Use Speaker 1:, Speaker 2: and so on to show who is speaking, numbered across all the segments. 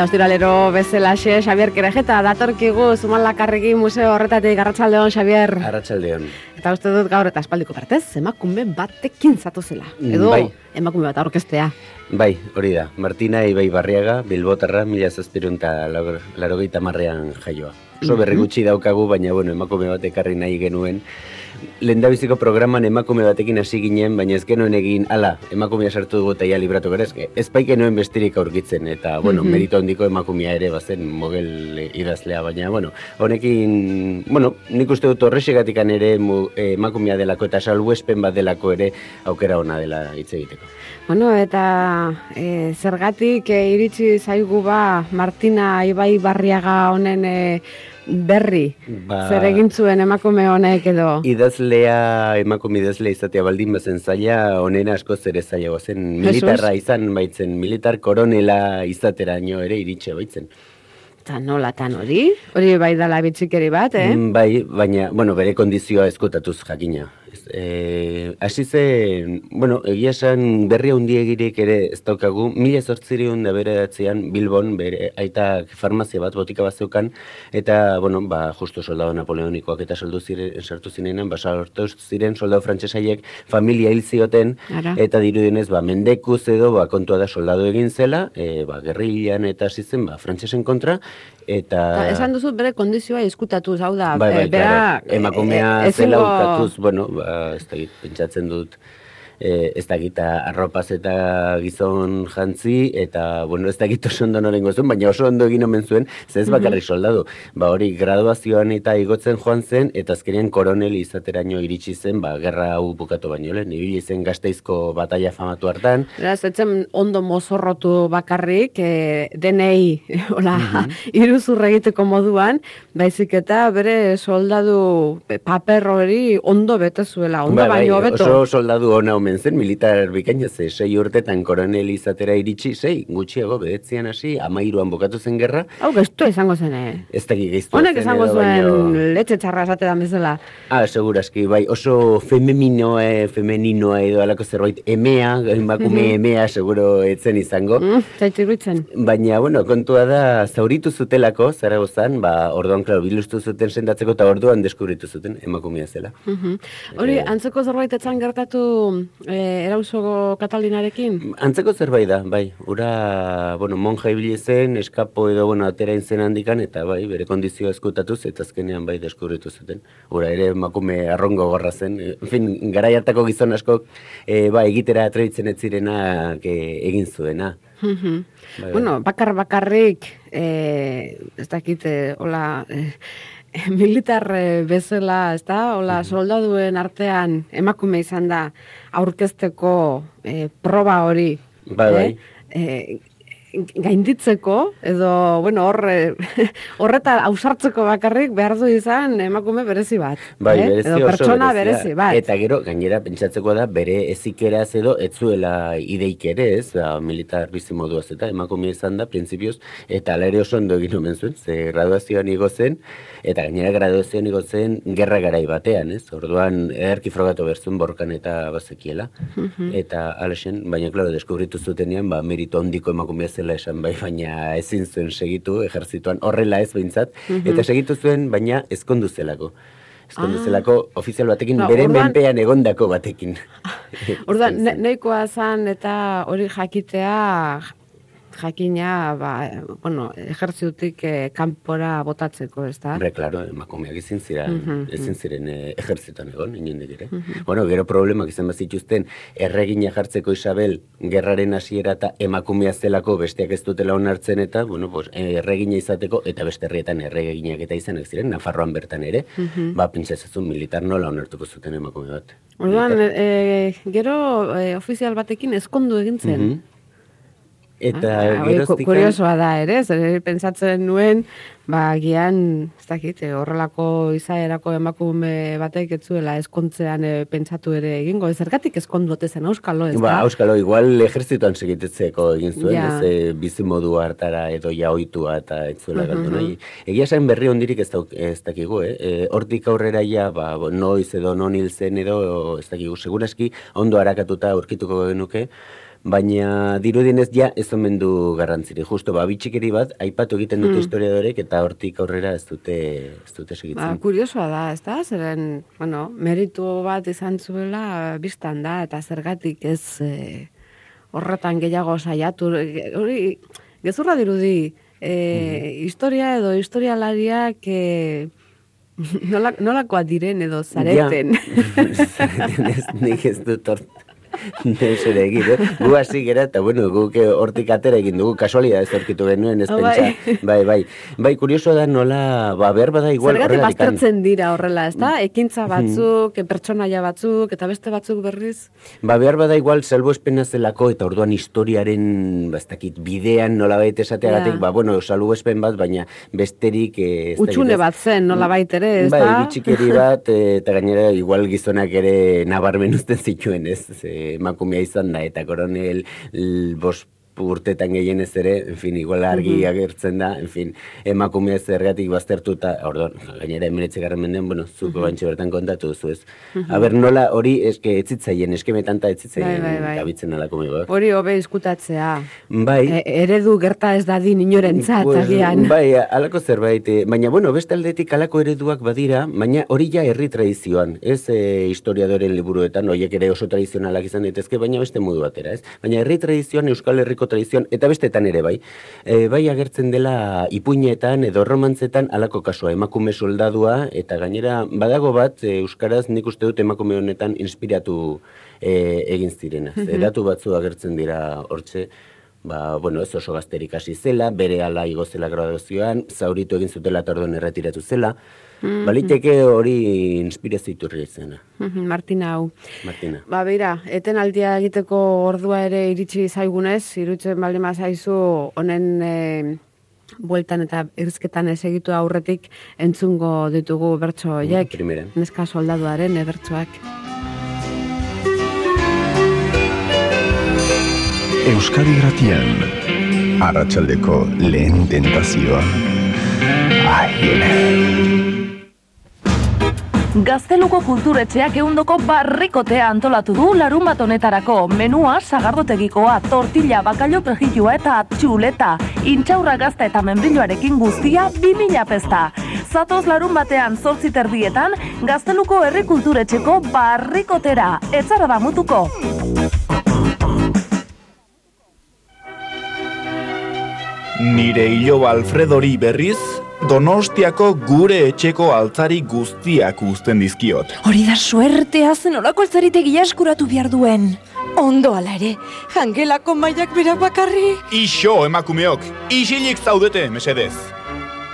Speaker 1: Eta ostiralero bezalaxe, Xabier Kerejeta, datorkigu Zumalakarregi museo horretatik, Arratsaldeon Xabier.
Speaker 2: Arratsaldeon.
Speaker 1: Eta uste dut gaur eta espaldiko partez, emakume batekin zatu zela. Edo
Speaker 2: Bai.
Speaker 1: emakume bat aurkestea.
Speaker 2: Bai, hori da. Martina Ibai Barriaga, Bilbotarra, mila zazpirun eta larogeita marrean jaioa. Oso berri gutxi daukagu, baina bueno, emakume bat ekarri nahi genuen. Lendabiziko programan emakume batekin hasi ginen, baina ez genuen egin, ala, emakumea sartu dugu eta ja libratu gara, ez, ez bai genuen bestirik aurkitzen, eta, bueno,
Speaker 1: Mhm.
Speaker 2: merito handiko emakumea ere bazen mogel idazlea, baina, bueno, honekin, bueno, nik uste dut horrexegatik ere mu, eh, emakumea delako eta salbuespen bat delako ere aukera ona dela hitz egiteko.
Speaker 1: Bueno, eta e, zergatik e, iritsi zaigu ba Martina Ibai Barriaga honen e, berri.
Speaker 2: Ba-
Speaker 1: Zer egin zuen emakume honek edo.
Speaker 2: Idazlea, emakume idazlea izatea baldin bazen zaila, onena asko ere zailago zen. Militarra izan baitzen, militar koronela izateraino ere iritxe baitzen.
Speaker 1: Eta nola tan hori? Hori bai dala bitxikeri bat, eh?
Speaker 2: Mm, Bai, baina, bueno, bere kondizioa eskutatuz jakina. Ez, E, hasi zen, bueno, egia esan berri handiegirik ere ez daukagu, mila zortzireun da bere Bilbon, bere aitak farmazia bat, botika bat zeukan, eta, bueno, ba, justo soldado napoleonikoak eta saldu ziren, sartu zinenan, ba, sartu ziren soldado frantsesaiek familia hil zioten,
Speaker 1: Ara.
Speaker 2: eta dirudienez, ba, mendekuz edo, ba, kontua da soldado egin zela, e, ba, gerrilan eta hasi zen, ba, frantsesen kontra, eta...
Speaker 1: Eta esan duzu bere kondizioa eskutatuz, hau da,
Speaker 2: Bai, bai,
Speaker 1: e, bera.
Speaker 2: Emakumea
Speaker 1: e,
Speaker 2: zela
Speaker 1: ezingo-
Speaker 2: ukatuz, bueno, ba, ez dakit, pentsatzen dut, e, ez dakit arropaz eta gizon jantzi, eta, bueno, ez dakit oso ondo norengo zuen, baina oso ondo egin omen zuen, ze ez bakarrik soldadu. Ba, hori, graduazioan eta igotzen joan zen, eta azkenean koronel izateraino iritsi zen, ba, gerra hau bukatu baino lehen, ibili zen gazteizko bataia famatu hartan,
Speaker 1: Beraz, etzen ondo mozorrotu bakarrik, e, denei, hola, iruzur egiteko moduan, baizik eta bere soldadu pe- paper hori ondo bete zuela, ondo
Speaker 2: bai,
Speaker 1: baino hobeto.
Speaker 2: Oso soldadu ona omen zen, militar bikaina ze, sei urtetan koronel izatera iritsi, sei, gutxiago, bedetzian hasi, amairuan bukatu zen gerra,
Speaker 1: Hau gestu izango zen, eh?
Speaker 2: ez dakik geiztu.
Speaker 1: Honek esango zuen letxe txarra esatetan bezala.
Speaker 2: Ah, seguraski, bai, oso femeninoa, femeninoa edo alako zerbait, emea, emakume emea, seguro etzen izango.
Speaker 1: Mm, Zaitu iruditzen.
Speaker 2: Baina, bueno, kontua da, zauritu zutelako, Zaragozan, ba, orduan, klaro, bilustu zuten sendatzeko eta orduan deskubritu zuten emakumea zela.
Speaker 1: Mhm. Hori, antzeko zerbait etzan gertatu e, erauso Katalinarekin?
Speaker 2: Antzeko zerbait da, bai, ura, bueno, monja ibili zen, eskapo edo, bueno, atera zen handikan, eta bai, bere kondizioa eskutatuz, eta azkenean bai deskubritu zuten. Ura ere emakume arrongo gorra zen, e, en fin, garai hartako gizon askok, e, ba, egitera atrebitzen ez zirenak e, egin zuena.
Speaker 1: Mhm.
Speaker 2: Bai,
Speaker 1: Bueno, bakar bakarrik, e, ez dakit, hola, e, militar e, bezala, ez da, hola, soldaduen artean emakume izan da aurkezteko e, proba hori.
Speaker 2: Bai, bai.
Speaker 1: E, gainditzeko, edo, bueno, hor, e, horreta ausartzeko bakarrik behar du izan emakume berezi bat.
Speaker 2: Bai,
Speaker 1: eh?
Speaker 2: berezi
Speaker 1: edo pertsona berezi bat.
Speaker 2: Eta gero, gainera, pentsatzeko da, bere ezikeraz edo, ez zuela ideik ere, ez, ba, militar bizi moduaz eta emakume izan da, printzipioz, eta ala ere oso ondo egin omen zuen, ze graduazioan igo zen, eta gainera graduazioan igo zen gerra garai batean, ez, orduan, ederki frogatu berzuen borkan eta bazekiela, eta alexen, baina, klaro, deskubritu zutenean, ba, merito handiko emakumea zela esan bai, baina ezin zuen segitu, ejerzituan, horrela ez behintzat, eta segitu zuen, baina ezkondu zelako. Ezkondu
Speaker 1: Ah.
Speaker 2: zelako ofizial batekin,
Speaker 1: Ba,
Speaker 2: bere
Speaker 1: orduan-
Speaker 2: menpean egondako batekin.
Speaker 1: Orduan, nahikoa zan eta hori jakitea jakina, ba, bueno, ejertziutik eh, kanpora botatzeko, ez da?
Speaker 2: Hombre, claro, emakumeak ezin ziren,
Speaker 1: Mhm,
Speaker 2: ezin ziren eh, ejertzitan egon, inondik ere. Bueno, gero problemak izan bazituzten, erregina jartzeko Isabel, gerraren hasiera eta emakumea zelako besteak ez dutela onartzen eta, bueno, pues, erregina izateko, eta beste herrietan erreginak eta izanak ziren, Nafarroan bertan ere, ba, pintzazazun militar nola onartuko zuten emakume bat.
Speaker 1: Orduan, e, gero e, ofizial batekin ezkondu egin zen.
Speaker 2: Mhm. Eta
Speaker 1: Ah,
Speaker 2: geroztikan-
Speaker 1: kuriosoa da ere, zer pentsatzen nuen, ba, gian, ez dakit, eh, horrelako izaerako emakume batek ez zuela eskontzean eh, pentsatu ere egingo. Zergatik eskondu zen Euskalo, ez
Speaker 2: Ba,
Speaker 1: da?
Speaker 2: Euskalo, igual ejertzituan segitetzeko egin zuen,
Speaker 1: Ja.
Speaker 2: ez e, bizimodu hartara edo ja ohitua eta ez zuela galdu nahi. Egia esan berri ondirik ez, dauk, ez dakigu, eh? E, hortik aurrera ja, ba, noiz edo non hil zen edo, ez dakigu, segurazki, ondo harakatuta aurkituko genuke, baina dirudienez ja ez omen du garrantziri. Justo, ba, bitxikeri bat, aipatu egiten dute historiadorek eta hortik aurrera ez dute, ez dute
Speaker 1: Ba,
Speaker 2: segitzen.
Speaker 1: kuriosoa da, ez da? Zeren, bueno, meritu bat izan zuela biztan da, eta zergatik ez eh, horretan gehiago saiatu. Hori, gezurra dirudi, eh, historia edo historialariak eh, nola, nolakoak diren edo zareten.
Speaker 2: Ja. zareten ez, nik ez dut ere egin? Gu hasi gera, eta bueno, guk eh, hortik atera egin dugu, kasualia ez aurkitu genuen, ez
Speaker 1: Ah, bai.
Speaker 2: pentsa. Bai, bai. Bai, kurioso da nola, ba, behar bada igual
Speaker 1: Zergatik baztertzen dira horrela, ez da? Ekintza batzuk, eh, pertsonaia batzuk, eta beste batzuk berriz.
Speaker 2: Ba, behar bada igual salbuespena zelako, eta orduan historiaren, bastakit, bidean nolabait esateagatik,
Speaker 1: Ja.
Speaker 2: ba, bueno, salbuespen bat, baina besterik... Eh, ez
Speaker 1: Utxune
Speaker 2: ez-
Speaker 1: bat zen, nola baitere, ez
Speaker 2: bai,
Speaker 1: da?
Speaker 2: bitxikeri bat, eh, eta gainera igual gizonak ere nabarmen uzten zituen, ez? Ze, emakumea izan da, eta koronel bost urtetan gehienez ere, en fin, igual argi agertzen da, en fin, emakumea zergatik baztertuta, orduan, gainera emeretze garren mendean, bueno, zuko bantxe bertan kontatu duzu ez. Aber, nola hori, eske etzitzaien, eskemetan eta etzitzaien
Speaker 1: Bai, bai, bai.
Speaker 2: gabitzen alako.
Speaker 1: Hori hobe izkutatzea.
Speaker 2: Bai,
Speaker 1: E, eredu gerta ez dadin inorentzat,
Speaker 2: Pues,
Speaker 1: agian.
Speaker 2: Bai, alako zerbait, eh, baina bueno, beste aldetik alako ereduak badira, baina hori ja herri tradizioan, ez e, historiadoren liburuetan, horiek ere oso tradizionalak izan daitezke, baina beste modu batera, ez? Baina herri tradizioan, Euskal Herriko tradizioan, eta bestetan ere bai, e, bai agertzen dela ipuinetan edo romantzetan alako kasua, emakume soldadua, eta gainera badago bat, e, Euskaraz nik uste dut emakume honetan inspiratu e, egin zirena. Ze datu batzu agertzen dira hortxe, ba, bueno, ez oso gazterik hasi zela, bere ala igo zela graduazioan, zauritu egin zutela eta orduan erretiratu zela. Baliteke hori inspirazio iturria izena,
Speaker 1: Mhm, Martina hau.
Speaker 2: Martina.
Speaker 1: Ba, beira, eten aldia egiteko ordua ere iritsi zaigunez, irutzen baldin zaizu honen e, bueltan eta irizketan ez egitu aurretik entzungo ditugu bertso horiek.
Speaker 2: Primera.
Speaker 1: Neska soldaduaren e, bertsoak.
Speaker 3: Euskadi Gratian Arratsaldeko lehen tentazioa Aiene
Speaker 4: Gazteluko kulturetxeak eundoko barrikotea antolatu du larun bat honetarako. Menua sagardotegikoa, tortilla, bakallo prejilua eta txuleta. Intxaurra gazta eta membrilloarekin guztia 2000 pesta. Zatoz larun batean zortzi terdietan, Gazteluko herri kulturetxeko barrikotera. Etzara da mutuko.
Speaker 5: Nire iloba Alfredori berriz, Donostiako gure etxeko altzari guztiak uzten dizkiot.
Speaker 6: Hori da suertea zen olako altzaritegia eskuratu behar duen. Ondo ala ere, jangelako maiak bera bakarri.
Speaker 5: Ixo, emakumeok, isilik zaudete, mesedez.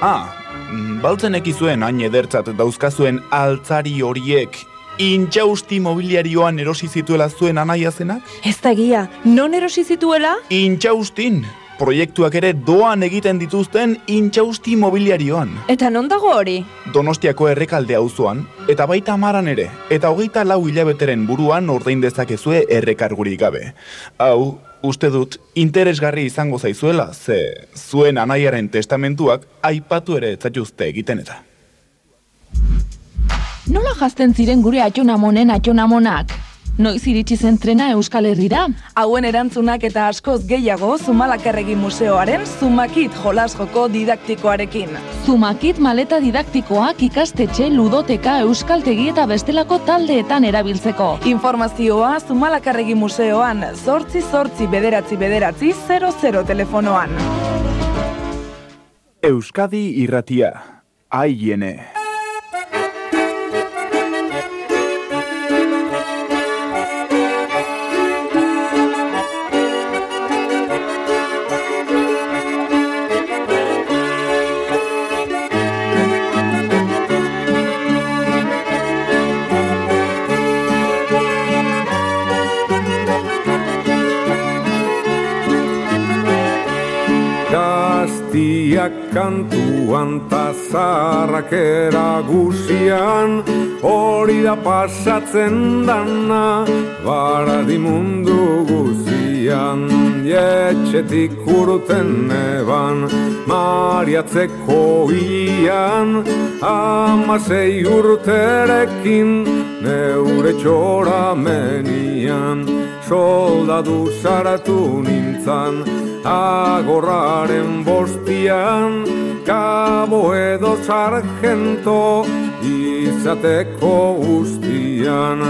Speaker 5: Ah, mm, baltzen ekizuen hain edertzat dauzkazuen altzari horiek intxausti mobiliarioan erosi zituela zuen anaia zenak?
Speaker 6: Ez da egia, non erosi zituela?
Speaker 5: Intxaustin, proiektuak ere doan egiten dituzten intxausti mobiliarioan.
Speaker 6: Eta non dago hori?
Speaker 5: Donostiako errekalde auzoan eta baita amaran ere, eta hogeita lau hilabeteren buruan ordain dezakezue errekargurik gabe. Hau, uste dut, interesgarri izango zaizuela, ze zuen anaiaren testamentuak aipatu ere etzatuzte egiten eta.
Speaker 7: Nola jazten ziren gure atxonamonen atxonamonak?
Speaker 4: Noiz iritsi zen trena Euskal Herrira?
Speaker 7: Hauen erantzunak eta askoz gehiago Zumalakarregi Museoaren Zumakit jolas joko didaktikoarekin.
Speaker 4: Zumakit maleta didaktikoak ikastetxe, ludoteka, euskaltegi eta bestelako taldeetan erabiltzeko.
Speaker 7: Informazioa Zumalakarregi Museoan, zortzi zortzi bederatzi bederatzi 00 telefonoan.
Speaker 5: Euskadi irratia. Aiene.
Speaker 8: Kantuan ta zarrak eragusian Hori da pasatzen dana Baradi mundu guzian Etxetik urten eban Mariatzeko ian Amasei urterekin Neure txora menian Soldadu saratu nintzan agorraren bostian, kabo edo sargento izateko guztian.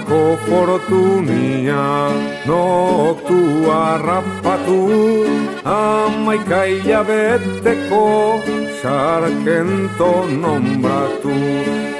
Speaker 8: Niklako fortunia, noktu harrapatu, amaika hilabeteko sarkento nombratu.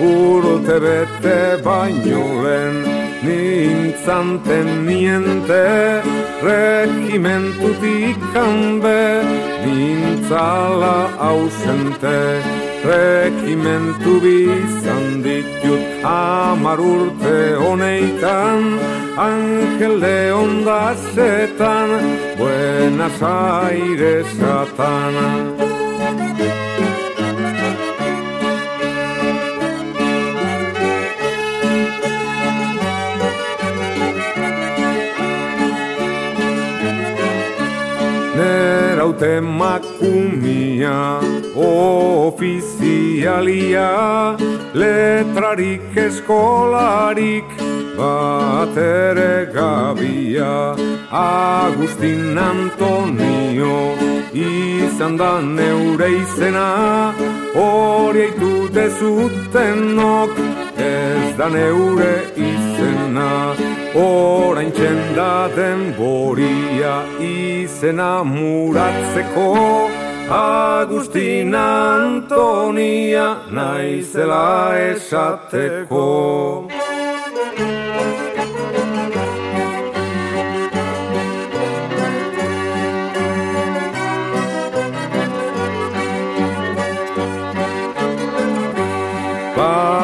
Speaker 8: Urte bete baino lehen, nintzan teniente, regimentutik kanbe, nintzala ausente. Regimentu bizan ditut amar urte honeitan Angel de ondasetan Buenas Airesatan Neraute makumia ofizialia Letrarik eskolarik bat ere gabia. Agustin Antonio izan da neure izena Hori eitute zutenok ez da neure izena Orain txenda denboria izena muratzeko Agustina Antonia naizela esateko.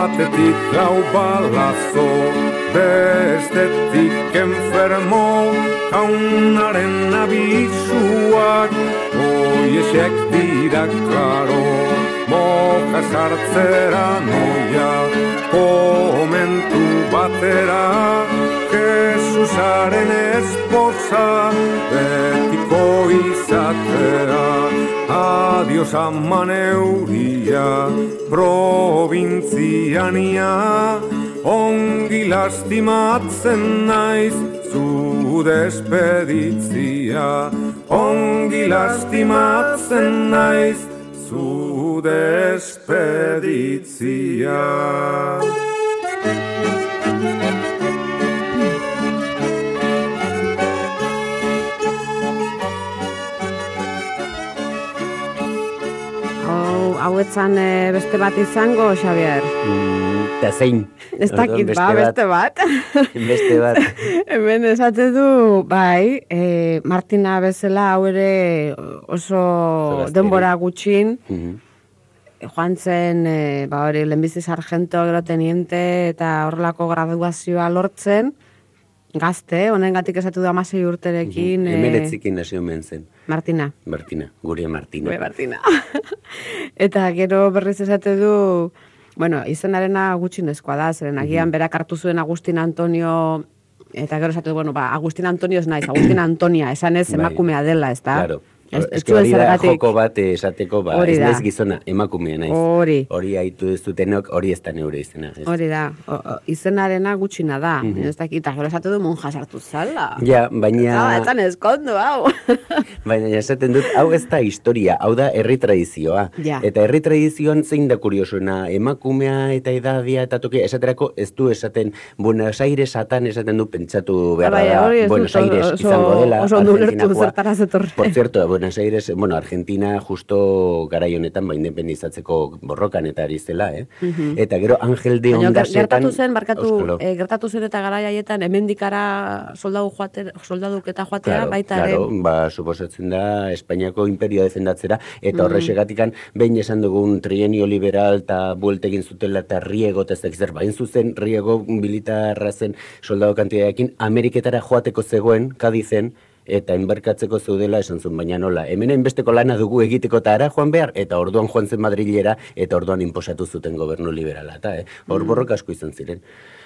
Speaker 8: Batetik lau balazo, bestetik enfermo, kaunaren abisuak, oiesek dira karo, moja sartzera noia, komentu batera, Jesusaren esposa, betiko izatera, adios aman euria, provintziania, ongi lastimatzen naiz, zu despeditzia, ongi lastimatzen naiz, zu despeditzia.
Speaker 1: Hau, hauetzan eh, beste bat izango, Xavier.
Speaker 2: Mm, Eta zein?
Speaker 1: Ez dakit, ba, beste bat.
Speaker 2: Beste bat.
Speaker 1: Hemen esate du, bai, e, Martina bezala hau ere oso
Speaker 2: gazterik.
Speaker 1: denbora gutxin,
Speaker 2: Mhm.
Speaker 1: joan zen, e, ba hori, lehenbizi sargento, gero teniente, eta horrelako graduazioa lortzen, gazte, honengatik esatu da amasei urterekin, e,
Speaker 2: Emeretzikin hasi omen zen.
Speaker 1: Martina.
Speaker 2: Martina, gure Martina.
Speaker 1: Bai, Martina. eta gero berriz esate du, bueno, izenarena gutxinezkoa da, zeren agian berak hartu zuen Agustin Antonio Eta gero esatu, bueno, ba, Agustin Antonio ez naiz, Agustin Antonia, esan ez
Speaker 2: Bai.
Speaker 1: emakumea dela, ez da?
Speaker 2: Claro.
Speaker 1: Ez,
Speaker 2: Ez, hori da
Speaker 1: zergatik.
Speaker 2: joko bat esateko, ba,
Speaker 1: Hori
Speaker 2: ez naiz gizona, emakumea naiz.
Speaker 1: Hori.
Speaker 2: Hori haitu ez dutenok, hori ez da neure izena. Ez.
Speaker 1: Hori da, o, o, izenarena gutxina da,
Speaker 2: Mhm.
Speaker 1: ez dakit, eta gero esatu du monja sartu zala.
Speaker 2: Ja, baina...
Speaker 1: Etzan ezkondu, hau.
Speaker 2: Baina esaten dut, hau ez da historia, hau da herri tradizioa.
Speaker 1: Ja.
Speaker 2: Eta herri tradizioan zein da kuriosuena, emakumea eta edadia eta toki, esaterako ez du esaten Buenos Airesatan esaten du pentsatu behar
Speaker 1: Bai,
Speaker 2: da Buenos Aires izango dela.
Speaker 1: oso ondo ulertu zertara zetorren.
Speaker 2: Por cierto, Buenos Aires, bueno, Argentina justo garai honetan ba independizatzeko borrokan eta ari zela, eh?
Speaker 1: Mhm.
Speaker 2: Eta gero Angel de
Speaker 1: ger-
Speaker 2: Ondasetan...
Speaker 1: gertatu zen, barkatu, eh, gertatu zen eta gara jaietan, hemendikara soldadu joate, soldaduk eta joatea,
Speaker 2: Claro,
Speaker 1: baita
Speaker 2: claro,
Speaker 1: ere.
Speaker 2: ba, suposatzen da Espainiako imperioa defendatzera, eta
Speaker 1: Mm.
Speaker 2: horrexegatikan behin esan dugun trienio liberal eta buelte egin zutela eta riego eta ez zer, bain zuzen riego militarra zen soldado kantidadekin Ameriketara joateko zegoen, Kadizen, eta enbarkatzeko zeudela esan zuen, baina nola, hemen enbesteko lana dugu egiteko eta ara joan behar, eta orduan joan zen Madrilera, eta orduan inposatu zuten gobernu liberala, eta eh? hor
Speaker 1: Mm.
Speaker 2: borroka asko izan ziren.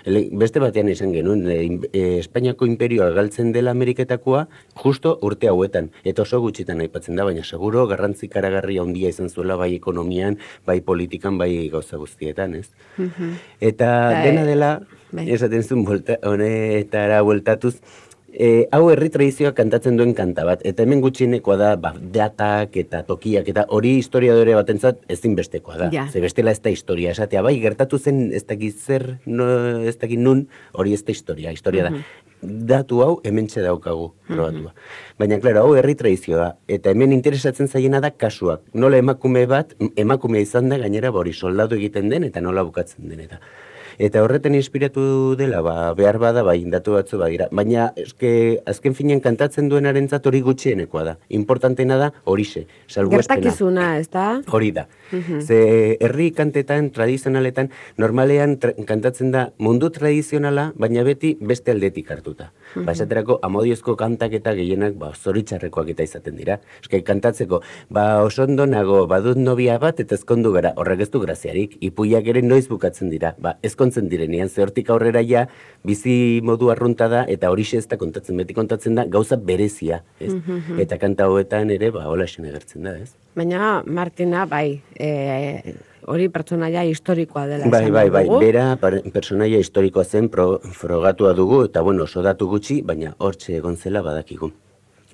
Speaker 2: Ele, beste batean esan genuen, e, in- e, Espainiako imperioa galtzen dela Ameriketakoa, justo urte hauetan, eta oso gutxitan aipatzen da, baina seguro garrantzi karagarri handia izan zuela bai ekonomian, bai politikan, bai gauza guztietan, ez?
Speaker 1: Mhm.
Speaker 2: Eta
Speaker 1: Bai.
Speaker 2: dena dela,
Speaker 1: Bai.
Speaker 2: esaten zuen buelta, honetara bueltatuz, e, hau herri tradizioa kantatzen duen kanta bat, eta hemen gutxienekoa da, ba, datak eta tokiak, eta hori historiadore batentzat ezinbestekoa da.
Speaker 1: Ja.
Speaker 2: Ze bestela ez da historia, esatea, bai, gertatu zen ez dakit zer, no, ez dakit nun, hori ez da historia, historia
Speaker 1: Mhm.
Speaker 2: da. Datu hau hementxe daukagu, probatua. Baina, klaro, hau herri tradizioa eta hemen interesatzen zaiena da kasuak. Nola emakume bat, emakume izan da gainera, ba, hori soldatu egiten den, eta nola bukatzen den, eta. Eta horreten inspiratu dela, ba, behar bada, bai, datu batzu badira. Baina, eske, azken finean kantatzen duenarentzat hori gutxienekoa da. Importantena da horixe, salbuespena.
Speaker 1: Gertakizuna, ez da?
Speaker 2: Hori da.
Speaker 1: Mhm.
Speaker 2: Ze herri kantetan, tradizionaletan, normalean tra kantatzen da mundu tradizionala, baina beti beste aldetik hartuta.
Speaker 1: Mhm.
Speaker 2: Ba, esaterako, amodiozko kantak eta gehienak, ba, zoritxarrekoak eta izaten dira. Eske, kantatzeko, ba, oso ondo nago, badut nobia bat, eta ezkondu gara, horrek ez du graziarik, ipuiak ere noiz bukatzen dira. Ba, ezkontzen direnean, ze hortik aurrera ja, bizi modu arrunta da, eta horixe ez da kontatzen, beti kontatzen da, gauza berezia, ez?
Speaker 1: Mhm.
Speaker 2: Eta kanta hauetan ere, ba, hola esan egertzen da, ez?
Speaker 1: Baina, Martina, bai, e, hori pertsonaia historikoa dela.
Speaker 2: Bai, bai, bai,
Speaker 1: dugu.
Speaker 2: bera personaia historikoa zen pro, frogatua dugu, eta bueno, oso datu gutxi, baina hortxe egon zela badakigu.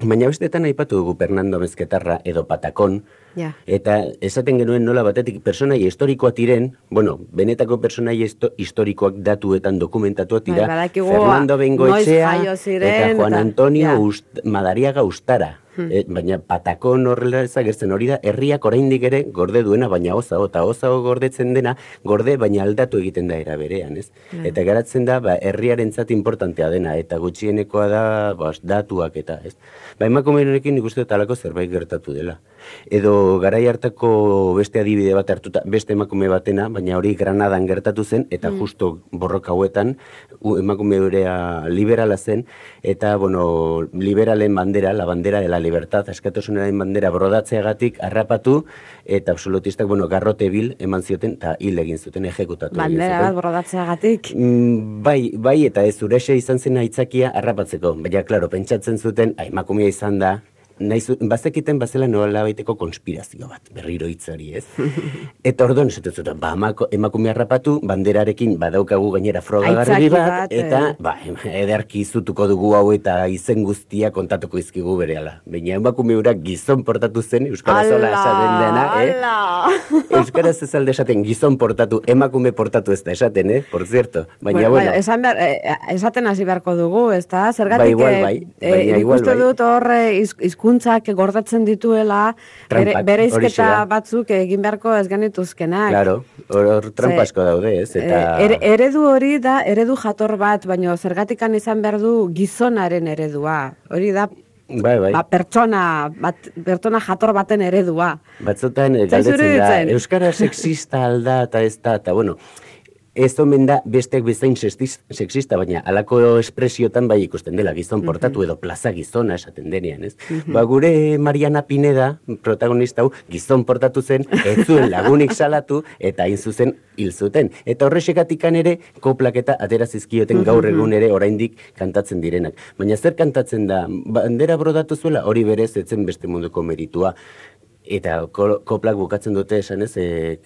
Speaker 2: Baina bestetan aipatu dugu Fernando Mezketarra edo Patakon,
Speaker 1: Ja.
Speaker 2: eta esaten genuen nola batetik personaia historikoa tiren, bueno, benetako personaia histo- historikoak datuetan dokumentatuak
Speaker 1: Bai,
Speaker 2: dira,
Speaker 1: badakigu,
Speaker 2: Fernando
Speaker 1: noiz
Speaker 2: Bengoetxea eta Juan Antonio
Speaker 1: ja.
Speaker 2: Ust, Madariaga Ustara.
Speaker 1: Hmm.
Speaker 2: E, baina patakon horrela ez agertzen hori da, herriak oraindik ere gorde duena, baina oza, eta oza gordetzen dena, gorde baina aldatu egiten da era berean, ez?
Speaker 1: Bai.
Speaker 2: Eta garatzen da, ba, herriarentzat importantea dena, eta gutxienekoa da, ba, datuak eta, ez? Ba, emakumeenekin nik uste dut halako zerbait gertatu dela. Edo garai hartako beste adibide bat hartuta, beste emakume batena, baina hori Granadan gertatu zen, eta
Speaker 1: Mm.
Speaker 2: justo borroka hauetan, emakume urea liberala zen, eta, bueno, liberalen bandera, la bandera de la libertad, askatasunaren bandera brodatzeagatik harrapatu, eta absolutistak, bueno, garrote bil eman zioten, eta hil egin zuten, ejekutatu
Speaker 1: Bandera bat borrodatzeagatik.
Speaker 2: Mm, bai, bai, eta ez urexe izan zen aitzakia harrapatzeko. Baina, klaro, pentsatzen zuten, "Ai, emakumea izan da, nahi zu, bazekiten bazela nola baiteko konspirazio bat, berriro hitzari, ez? Eta orduan, esaten zuten, ba, emakumea harrapatu, banderarekin badaukagu gainera frogagarri
Speaker 1: Aitzaki
Speaker 2: bat,
Speaker 1: bat,
Speaker 2: eta,
Speaker 1: eh.
Speaker 2: ba, ederki izutuko dugu hau eta izen guztia kontatuko izkigu berehala. Baina emakume hura gizon portatu zen, Euskara zola esaten dena, eh? Euskaraz ez alde esaten gizon portatu, emakume portatu ez da esaten, eh? Por cierto. Baina, bueno,
Speaker 1: bai, esan behar, eh, esaten hasi beharko dugu, ez da? Zergatik,
Speaker 2: Bai, igual
Speaker 1: eh,
Speaker 2: bai,
Speaker 1: eh,
Speaker 2: baina igual bai.
Speaker 1: dut horre hizkuntzak gordatzen dituela, bere, bere izketa batzuk egin beharko ez genituzkenak.
Speaker 2: claro, hor, hor trampa
Speaker 1: Ze-
Speaker 2: asko daude, ez? Eta...
Speaker 1: Eh, ere- eredu hori da, eredu jator bat, baina zergatikan izan behar du gizonaren eredua. Hori da,
Speaker 2: Bai, bai.
Speaker 1: ba, pertsona, bat, pertsona jator baten eredua.
Speaker 2: Batzutan eh, galdetzen da? Euskara sexista alda eta ez da, eta bueno, ez omen da besteak bezain sexista, baina alako espresiotan bai ikusten dela gizon portatu edo plaza gizona esaten denean, ez? Ba gure Mariana Pineda, protagonista hau, gizon portatu zen, ez zuen lagunik salatu, eta hain zuzen hil zuten. Eta horrexekatikan ere, koplak eta atera zizkioten gaur egun ere oraindik kantatzen direnak. Baina zer kantatzen da, bandera brodatu zuela, hori berez etzen beste munduko meritua. Eta ko- koplak bukatzen dute esan ez, e,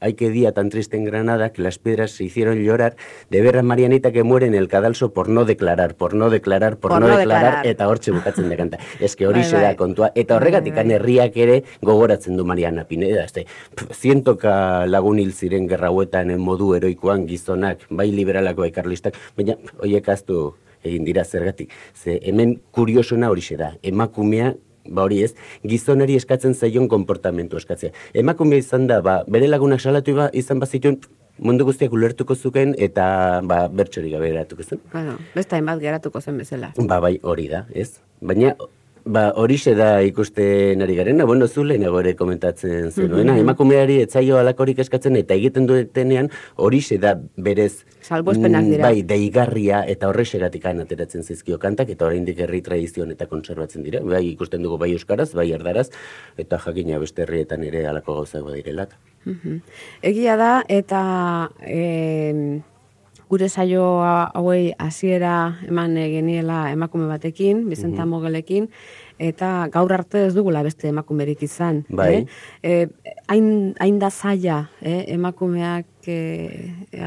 Speaker 2: Hay que día tan triste en Granada que las piedras se hicieron llorar de ver a Marianita que muere en el cadalso por no declarar, por no declarar, por,
Speaker 1: Por
Speaker 2: no,
Speaker 1: no
Speaker 2: declarar, eta hortxe bukatzen da kanta. Ez que hori
Speaker 1: Bai,
Speaker 2: da
Speaker 1: bai.
Speaker 2: kontua. Eta horregatik
Speaker 1: Bai, bai.
Speaker 2: herriak ere gogoratzen du Mariana Pineda. Este, zientoka lagun hil ziren gerrauetan modu heroikoan gizonak, bai liberalako ekarlistak, baina hoiek aztu egin dira zergatik. Ze hemen kuriosona hori da, emakumea ba hori ez, gizonari eskatzen zaion konportamentu eskatzea. Emakumea izan da, ba, bere lagunak salatu ba, izan bazituen, mundu guztiak ulertuko zuken eta ba, bertxori gabe eratuko zen.
Speaker 1: Bueno, beste hainbat geratuko zen bezala.
Speaker 2: Ba, bai, hori da, ez? Baina, ba, horixe da ikusten ari garena, bueno, zu lehenago ere komentatzen zenuena, emakumeari etzaio alakorik eskatzen eta egiten duetenean horixe da berez
Speaker 1: Salbuespenak
Speaker 2: mm,
Speaker 1: dira.
Speaker 2: Bai, deigarria eta horrexegatik ateratzen zizkio kantak eta oraindik herri tradizioan eta kontserbatzen dira. Bai, ikusten dugu bai euskaraz, bai erdaraz eta jakina beste herrietan ere halako gauzak badirelak.
Speaker 1: Mhm. Egia da, eta e, gure saio hauei hasiera eman eh, geniela emakume batekin, Bizenta Mogelekin, eta gaur arte ez dugula beste emakumerik izan.
Speaker 2: Bai.
Speaker 1: Eh? E, hain, hain da zaila, eh? emakumeak e,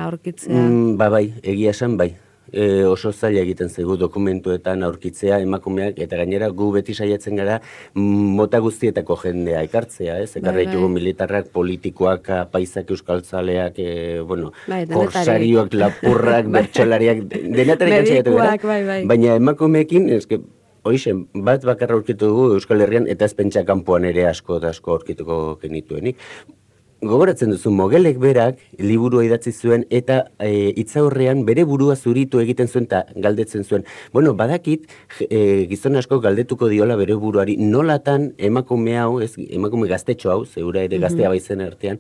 Speaker 1: aurkitzea.
Speaker 2: Mm, ba bai, egia esan bai. E, oso zaila egiten zaigu dokumentuetan aurkitzea emakumeak eta gainera gu beti saiatzen gara mota guztietako jendea ekartzea, ez? Ekarri
Speaker 1: Bai, bai.
Speaker 2: ditugu militarrak, politikoak, apaisak, euskaltzaleak, e, bueno,
Speaker 1: Bai,
Speaker 2: korsarioak, lapurrak, bertsolariak, denetarik saiatu gara.
Speaker 1: Bai, bai.
Speaker 2: Baina emakumeekin, eske, Hoixe, bat bakarra aurkitu dugu Euskal Herrian eta ez pentsa kanpoan ere asko eta asko aurkituko genituenik. Gogoratzen duzu, mogelek berak liburua idatzi zuen eta e, itzaurrean bere burua zuritu egiten zuen eta galdetzen zuen. Bueno, badakit e, gizon asko galdetuko diola bere buruari nolatan emakume hau, ez, emakume gaztetxo hau, zeura ere gaztea baizen artean,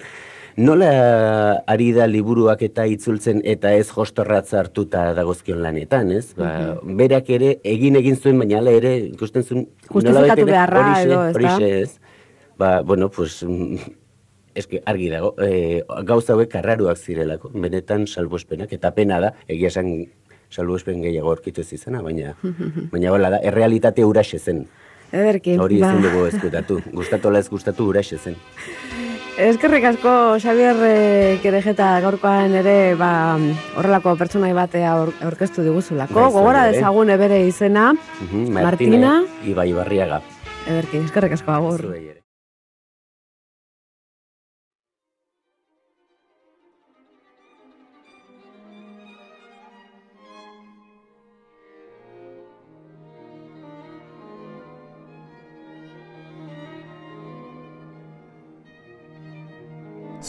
Speaker 2: nola ari da liburuak eta itzultzen eta ez jostorratz hartuta dagozkion lanetan, ez? Ba, berak ere egin egin zuen, baina hala ere ikusten zuen...
Speaker 1: Justifikatu
Speaker 2: ere
Speaker 1: beharra edo, ezta?
Speaker 2: horixe ez. Ba, bueno, pues, eske argi dago, e, gauza hauek karraruak zirelako, benetan salbuespenak, eta pena da, egia esan salbuespen gehiago aurkitu ez izana, baina, baina hola da, errealitate uraxe zen.
Speaker 1: Ederki.
Speaker 2: Hori
Speaker 1: ba.
Speaker 2: ezin dugu eskutatu, gustatu ala ez gustatu uraxe zen.
Speaker 1: Eskerrik asko Xabier eh, Kerejeta gaurkoan ere ba, horrelako pertsonai batea aur- aurkeztu diguzulako.
Speaker 2: Bai,
Speaker 1: Gogora dezagun bere izena,
Speaker 2: Mhm,
Speaker 1: Martina.
Speaker 2: Ibai Barriaga.
Speaker 1: ederki, eskerrik asko agur.